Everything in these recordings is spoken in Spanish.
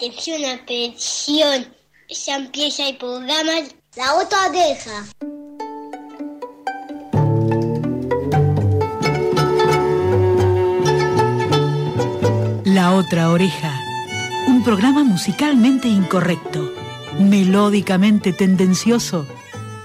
Atención, atención. Ya empieza el programa La otra oreja. La otra oreja. Un programa musicalmente incorrecto, melódicamente tendencioso,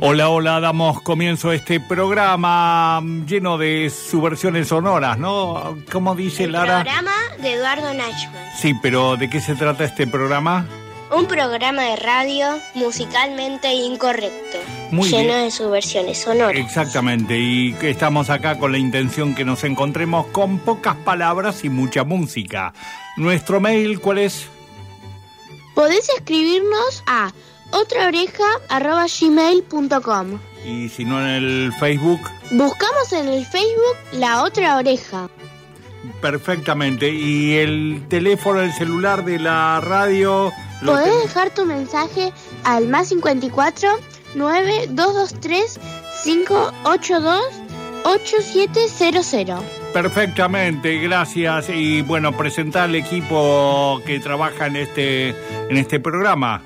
Hola, hola, damos comienzo a este programa lleno de subversiones sonoras, ¿no? ¿Cómo dice El Lara? programa de Eduardo Nachman. Sí, pero ¿de qué se trata este programa? Un programa de radio musicalmente incorrecto, Muy lleno bien. de subversiones sonoras. Exactamente, y estamos acá con la intención que nos encontremos con pocas palabras y mucha música. Nuestro mail, ¿cuál es? Podés escribirnos a otraoreja.gmail.com Y si no en el Facebook, Buscamos en el Facebook La Otra Oreja. perfectamente. Y el teléfono, el celular de la radio... Podés ten- dejar tu mensaje al más 54 9223 582 8700. Perfectamente, gracias. Y bueno, presentar al equipo que trabaja en este, en este programa.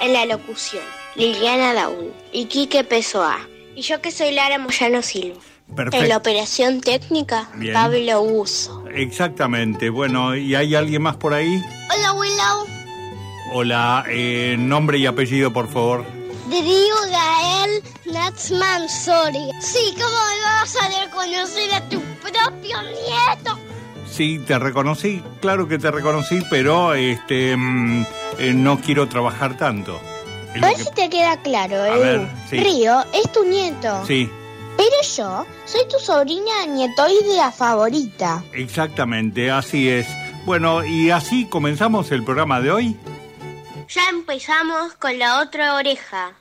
En la locución, Liliana Daúl y Quique Pesoa. Y yo que soy Lara Moyano Silva. En la Perfecto. operación técnica, Bien. Pablo Uso. Exactamente. Bueno, ¿y hay alguien más por ahí? Hola, Willow. Hola, eh, nombre y apellido, por favor. Darío Gael Natsman Soria. Sí, ¿cómo me vas a reconocer a tu propio nieto? Sí, te reconocí, claro que te reconocí, pero este mm, eh, no quiero trabajar tanto. Es A ver si te queda claro, A Edu. ver, sí. Río es tu nieto. Sí, Pero yo soy tu sobrina nietoidea favorita. exactamente, así es. Bueno, y así comenzamos el programa de hoy. Ya empezamos con la otra oreja.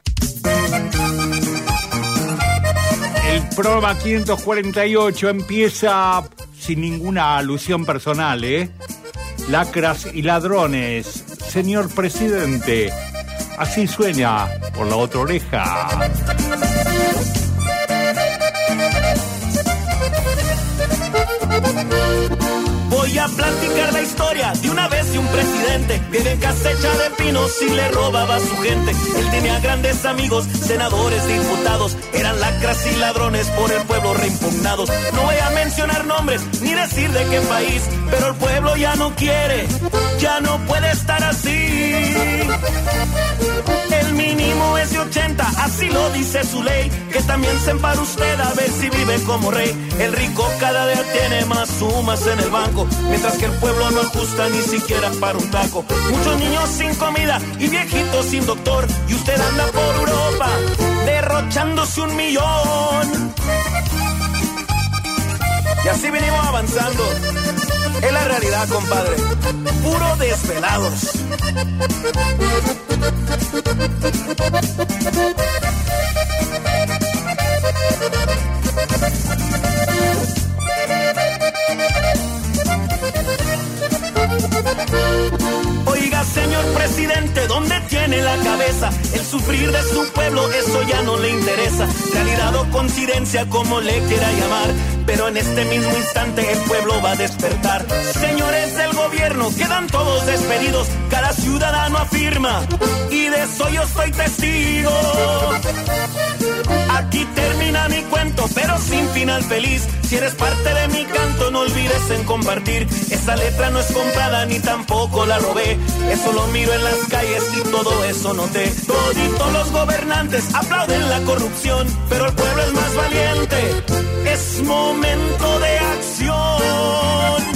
El programa 548 empieza sin ninguna alusión personal, ¿eh? Lacras y ladrones. Señor presidente, así sueña por la otra oreja. Voy a platicar la historia de una vez de un presidente que de cosecha de pinos y le robaba a su gente. Él tenía grandes amigos, senadores, diputados, eran lacras y ladrones por el pueblo reimpugnados. No voy a mencionar nombres ni decir de qué país, pero el pueblo ya no quiere, ya no puede estar así. El mínimo es de 80, así lo dice su ley. Que también se para usted a ver si vive como rey. El rico cada día tiene más sumas en el banco, mientras que el pueblo no ajusta ni siquiera para un taco. Muchos niños sin comida y viejitos sin doctor. Y usted anda por Europa derrochándose un millón. Y así venimos avanzando. Es la realidad, compadre. Puro desvelados. Tiene la cabeza? El sufrir de su pueblo, eso ya no le interesa. Realidad o coincidencia, como le quiera llamar. Pero en este mismo instante el pueblo va a despertar. Señores del gobierno, quedan todos despedidos. Cada ciudadano afirma. Y de eso yo soy testigo. Aquí termina mi cuento, pero sin fin final feliz. Si eres parte de mi canto, no olvides en compartir. Esta letra no es comprada ni tampoco la robé. Eso lo miro en las calles y todo eso noté. Toditos los gobernantes aplauden la corrupción, pero el pueblo es más valiente. Es momento de acción.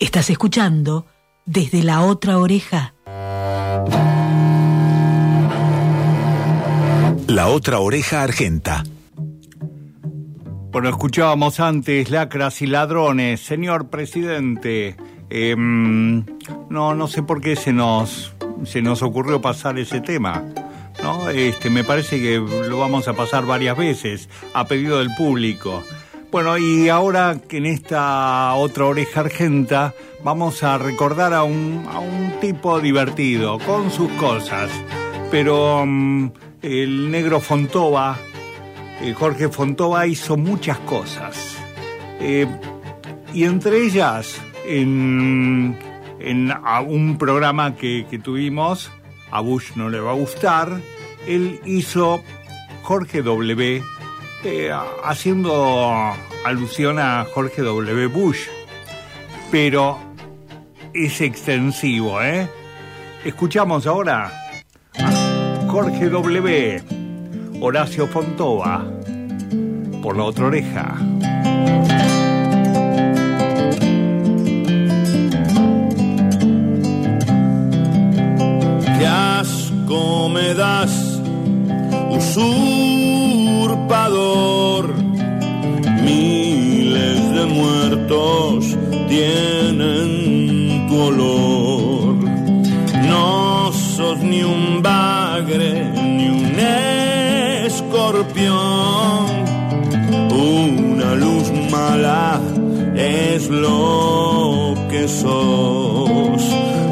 Estás escuchando desde la otra oreja. La otra oreja argenta. Bueno, escuchábamos antes lacras y ladrones. Señor presidente, em, no, no sé por qué se nos, se nos ocurrió pasar ese tema. ¿no? Este, me parece que lo vamos a pasar varias veces a pedido del público. Bueno, y ahora que en esta otra oreja argenta vamos a recordar a un, a un tipo divertido, con sus cosas. Pero mm, el negro Fontova, eh, Jorge Fontova hizo muchas cosas. Eh, y entre ellas, en, en un programa que, que tuvimos, a Bush no le va a gustar, él hizo Jorge W eh, haciendo alusión a Jorge W. Bush, pero es extensivo, ¿eh? Escuchamos ahora a Jorge W. Horacio Fontova, por la otra oreja. Qué asco me das, Miles tienen tu olor. No sos ni un bagre ni un escorpión. Una luz mala es lo que sos.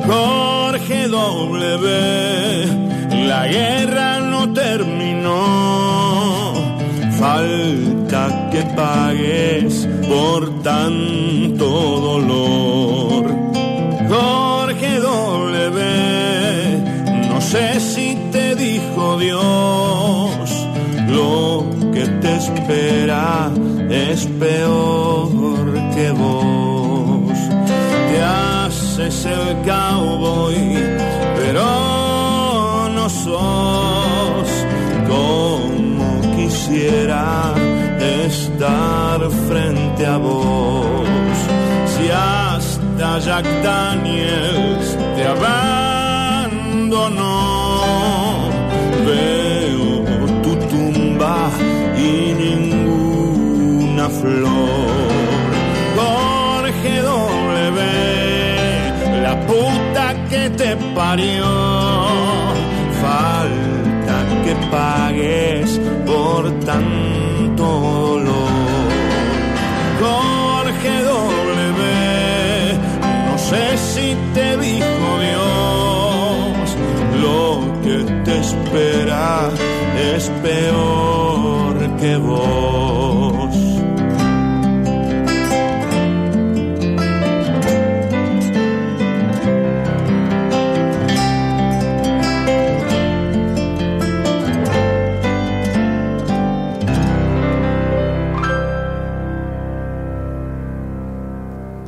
Jorge W. La guerra no terminó falta que pagues por tanto dolor. Jorge W, no sé si te dijo Dios, lo que te espera es peor que vos. Te haces el cowboy, pero no sos como quisiera Jack Daniels te abandonó, veo tu tumba y ninguna flor. Jorge W, la puta que te parió, falta que pagues es peor que vos.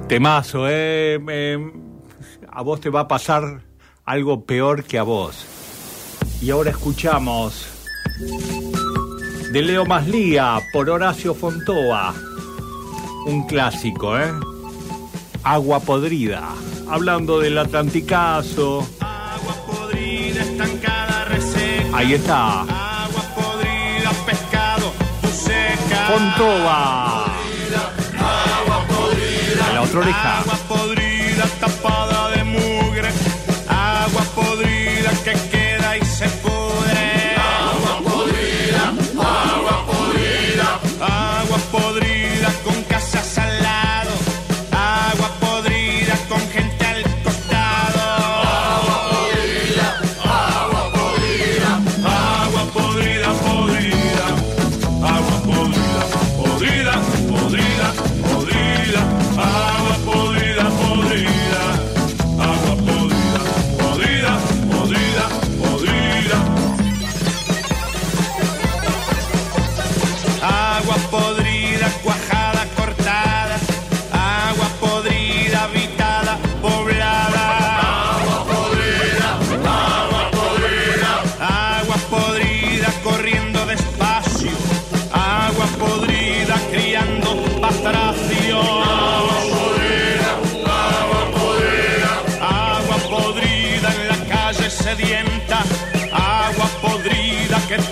Temazo, ¿eh? Eh, A vos te va a pasar algo peor que a vos. Y ahora escuchamos de Leo Maslía por Horacio Fontova. Un clásico, ¿eh? Agua podrida. Hablando del Atlanticazo. Agua podrida, estancada, reseca. Ahí está. Agua podrida, pescado, tu seca. Fontova. De la otra oreja. Agua podrida, tapada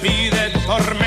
olvide por mí.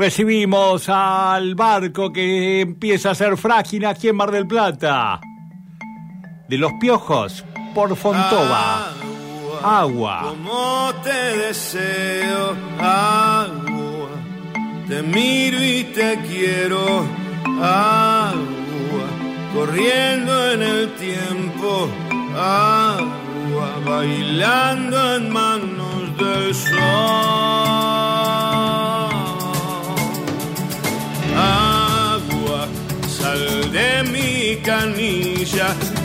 Recibimos al barco que empieza a ser frágil aquí en Mar del Plata. De los piojos, por Fontova. Agua. Como te deseo, agua. Te miro y te quiero, agua. Corriendo en el tiempo, agua. Bailando en manos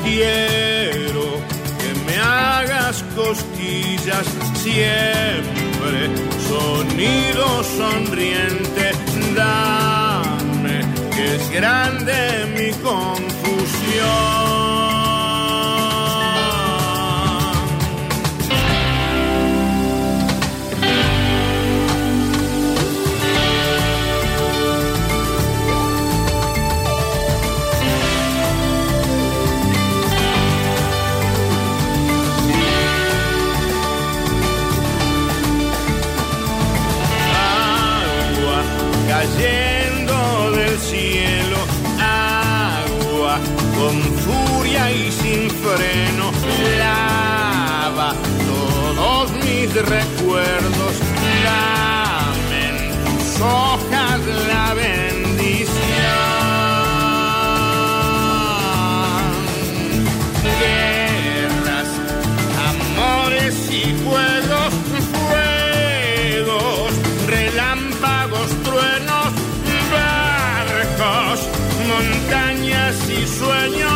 quiero que me hagas cosquillas siempre. Sonido sonriente, dame que es grande mi confusión. Recuerdos, dame en tus hojas la bendición. Guerras, amores y fuegos, fuegos, relámpagos, truenos, barcos, montañas y sueños,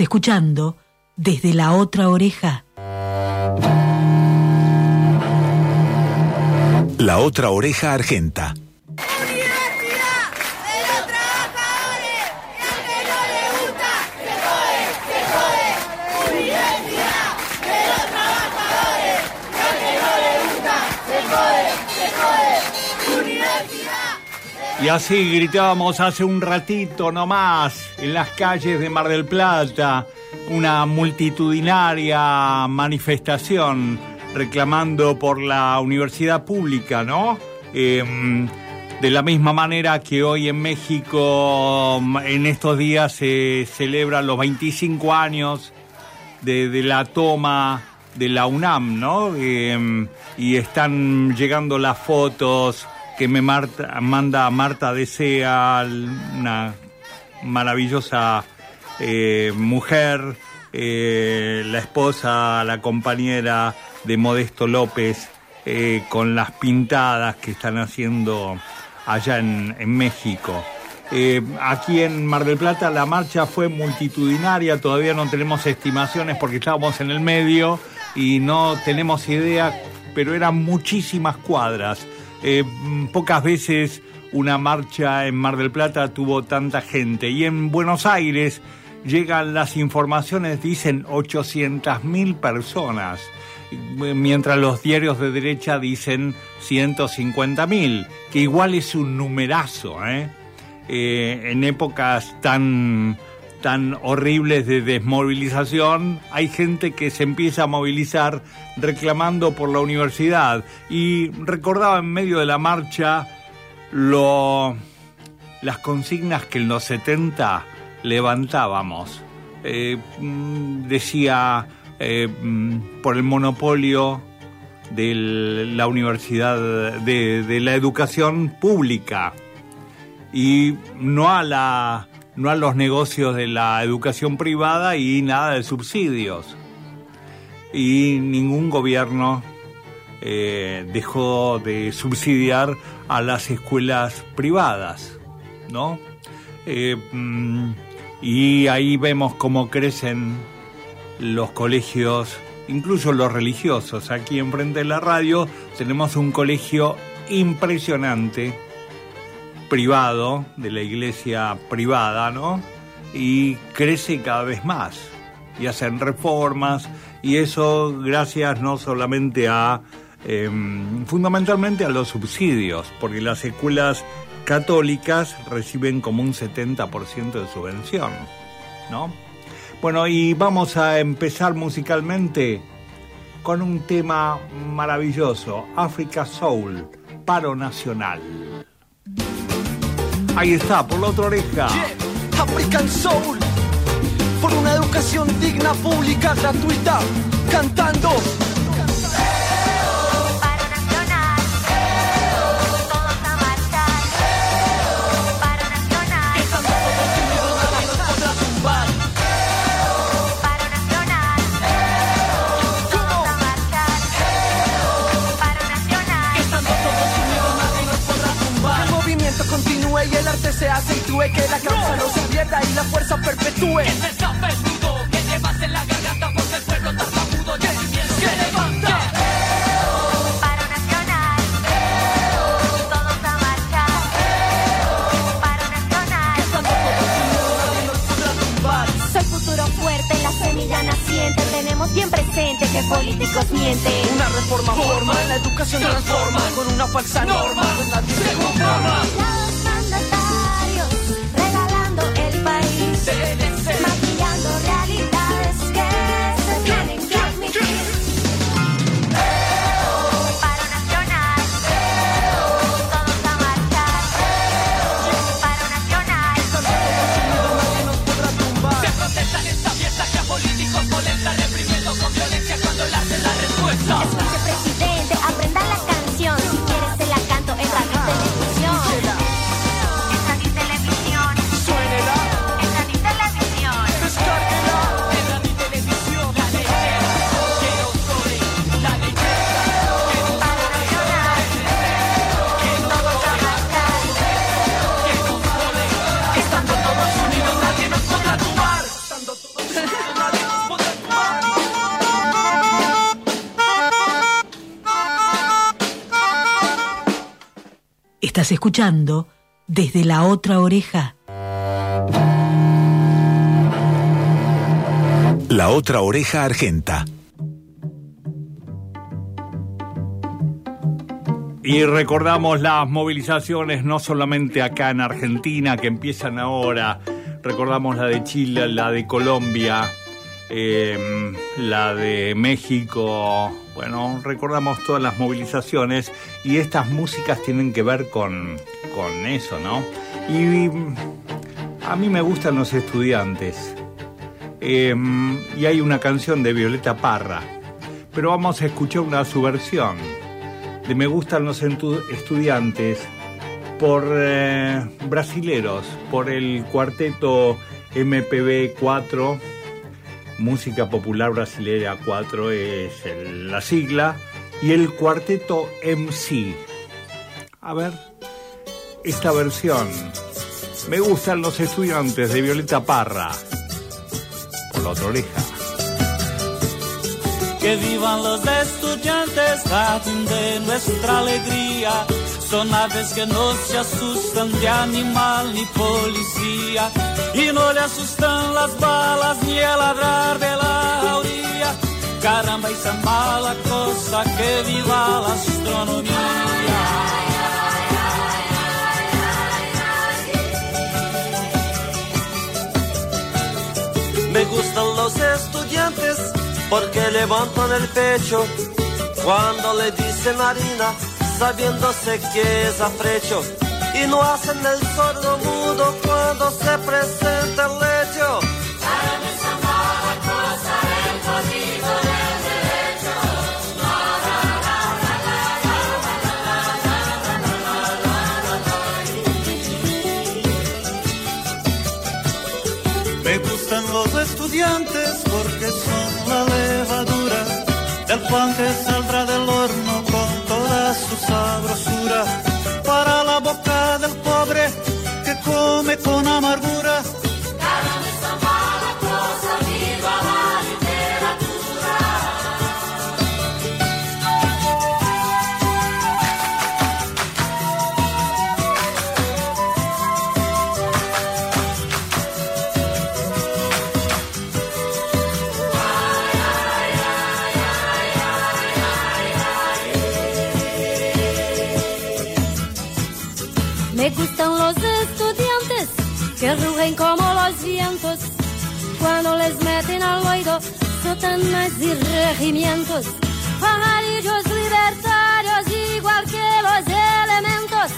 Escuchando desde la otra oreja. La otra oreja argenta. Y así gritábamos hace un ratito nomás en las calles de Mar del Plata una multitudinaria manifestación reclamando por la universidad pública, ¿no? Em, de la misma manera que hoy en México, en estos días se celebran los 25 años de, de la toma de la UNAM, ¿no? Em, y están llegando las fotos que me Marta, manda Marta Desea, una maravillosa eh, mujer, eh, la esposa, la compañera de Modesto López, eh, con las pintadas que están haciendo allá en, en México. aquí en Mar del Plata la marcha fue multitudinaria, todavía no tenemos estimaciones porque estábamos en el medio y no tenemos idea, pero eran muchísimas cuadras. Eh, pocas veces una marcha en Mar del Plata tuvo tanta gente. Y en Buenos Aires llegan las informaciones, dicen 800.000 personas, mientras los diarios de derecha dicen 150.000, que igual es un numerazo, ¿eh? Eh, en épocas tan tan horribles de desmovilización, hay gente que se empieza a movilizar reclamando por la universidad. Y recordaba en medio de la marcha las consignas que en los 70 levantábamos. Eh, mm, decía eh, mm, por el monopolio de la universidad, de la educación pública y no a la no a los negocios de la educación privada y nada de subsidios. Y ningún gobierno eh, dejó de subsidiar a las escuelas privadas, ¿no? Eh, mm, y ahí vemos cómo crecen los colegios, incluso los religiosos. Aquí enfrente de la radio tenemos un colegio impresionante privado, de la iglesia privada, ¿no? Y crece cada vez más y hacen reformas y eso gracias no solamente a, em, fundamentalmente a los subsidios, porque las escuelas católicas reciben como un 70% de subvención, ¿no? Bueno, y vamos a empezar musicalmente con un tema maravilloso, Africa Soul, paro nacional. Ahí está, por la otra oreja. African Soul. Por una educación digna, pública, gratuita. Cantando. Se acentúe, que la causa no se pierda y la fuerza perpetúe. Que se zape el nudo, que llevas en la garganta porque el pueblo tartamudo ya sin miedo se levanta. Paro nacional, todos a marchar. Paro nacional, soy futuro fuerte, la semilla naciente. Tenemos bien presente que políticos mienten. Una reforma forma, la educación transforma con una falsa norma. Nadie se conforma. Estás escuchando desde la otra oreja. La otra oreja argenta. Y recordamos las movilizaciones no solamente acá en Argentina que empiezan ahora, recordamos la de Chile, la de Colombia, eh, la de México, bueno, recordamos todas las movilizaciones y estas músicas tienen que ver con, con eso, ¿no? Y a mí me gustan los estudiantes. Eh, y hay una canción de Violeta Parra, pero vamos a escuchar una subversión de Me gustan los estudiantes por eh, brasileros, por el cuarteto MPB 4, Música Popular Brasilera 4 es la sigla, y el cuarteto MC. A ver, esta versión. Me gustan los estudiantes de Violeta Parra, por la otra oreja. Que vivan los estudiantes, de nuestra alegría. Son aves que no se asustan de animal ni policía. Y no le asustan las balas ni el ladrar de la jauría. Caramba, esa mala cosa que viva la astronomía. Me gustan los estudiantes porque levantan el pecho cuando le dicen harina, sabiéndose que es afrecho. Y no hacen el sordo mudo cuando se presenta el lecho. Me gustan los estudiantes porque son la levadura del pan que saldrá regimientos. Pajarillos libertarios igual que los elementos.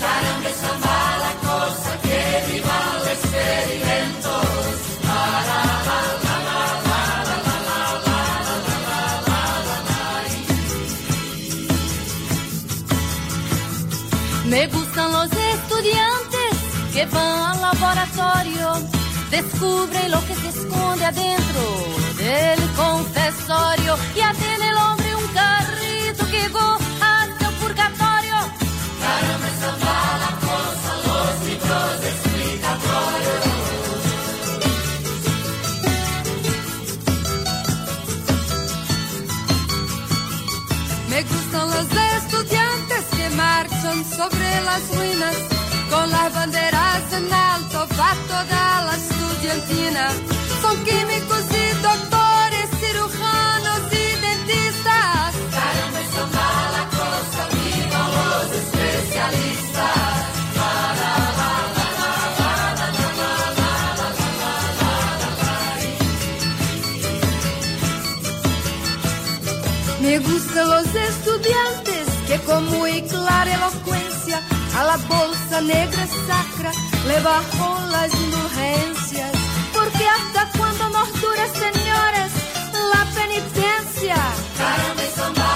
Caramba, esa mala cosa que vivan los experimentos. La, la, la, la, la, la, la, la, la, la, Me gustan los estudiantes que van al laboratorio, descubren lo que se esconde adentro del confesorio y hacen el hombre un carrito que llegó hasta el purgatorio. Caramba, esa mala cosa, los libros explicatorios. Me gustan los estudiantes que marchan sobre las ruinas con las banderas en alto para toda la estudiantina. São químicos e doutores, cirurgianos e dentistas. Caramba, são malacos, oftalmólogos, especialistas. Me gustan los estudiantes que como y clara elocuencia a la bolsa negra sacra leva bajó las indulgencias. Duras, señores, la penitencia. Caramba y samba.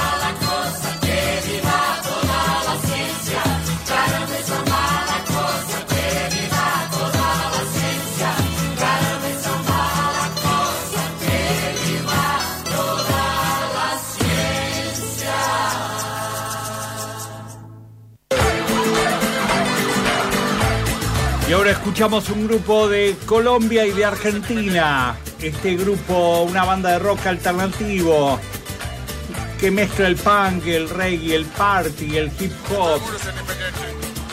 Escuchamos un grupo de Colombia y de Argentina. Este grupo, una banda de rock alternativo que mezcla el punk, el reggae, el party, el hip hop.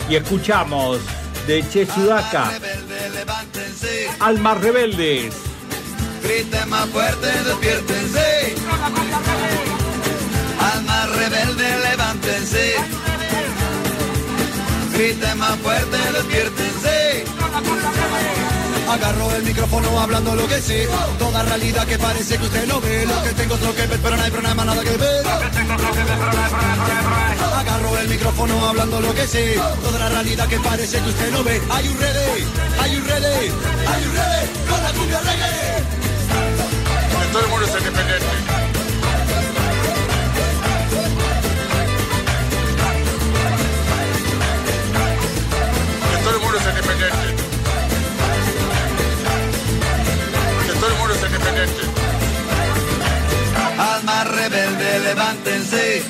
Y escuchamos de Che Sudaca, Almas Rebeldes. Griten más fuerte, despiértense. Almas rebeldes, levántense. Griten más fuerte, despiértense. Agarro el micrófono hablando lo que sé. Toda realidad que parece que usted no ve. Lo que tengo es lo que ver, pero no hay problema, nada que ver. Agarro el micrófono hablando lo que sé. Toda la realidad que parece que usted no ve. Hay un ready, hay un ready, hay un ready con la cumbia reggae. Todo el mundo es independiente. Todo el mundo es independiente. Es independiente. Almas rebeldes, levántense.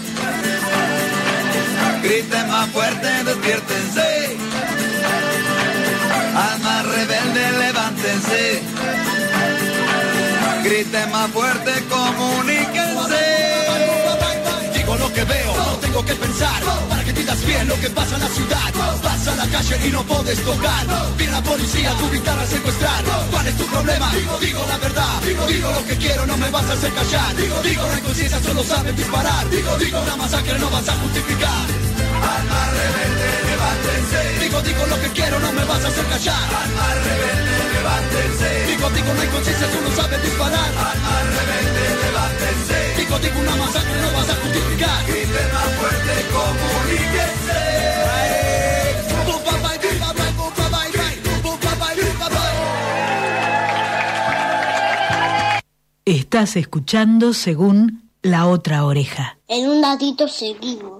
Griten más fuerte, despiértense. Almas rebeldes, levántense. Griten más fuerte, comuníquense. Que pensar. Para que entiendas bien lo que pasa en la ciudad. Vas a la calle y no puedes tocar. Viene la policía, tu guitarra a secuestrar. ¿Cuál es tu problema? Digo, digo la verdad. Digo, digo lo que quiero, no me vas a hacer callar. Digo, digo, hay conciencia, solo sabes disparar. Digo, digo, una masacre no vas a justificar. Alma rebelde, levántense. Digo, digo lo que quiero, no me vas a hacer callar. Alma rebelde, levántense. Digo, digo, no hay conciencia, tú no sabes disparar. Alma rebelde, levántense. Digo, digo, una masacre no vas a justificar. Griten más fuerte, comuníquense. Estás escuchando según la otra oreja. En un ratito seguimos.